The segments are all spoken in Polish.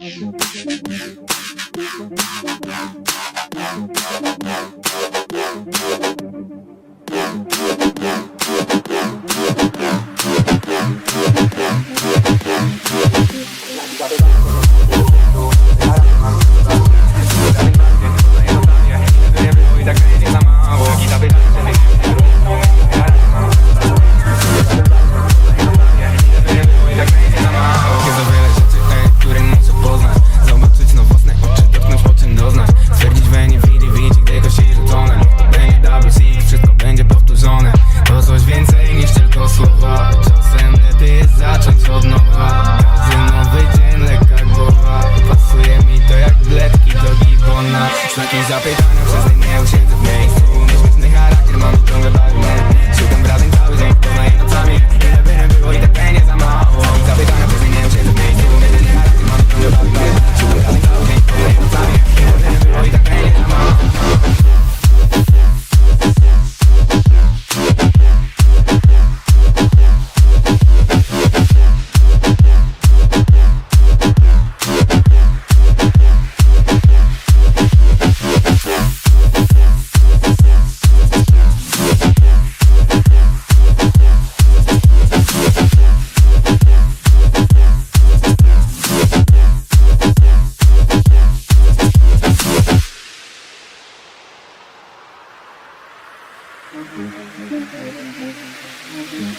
Thank you. I zapytano przez inne u siebie w mee. Fum, niezmównych charakter, mam ciągle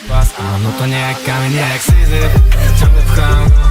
Łaska, no to nie jak kamień, nie jak syzyf Ciągle pcham.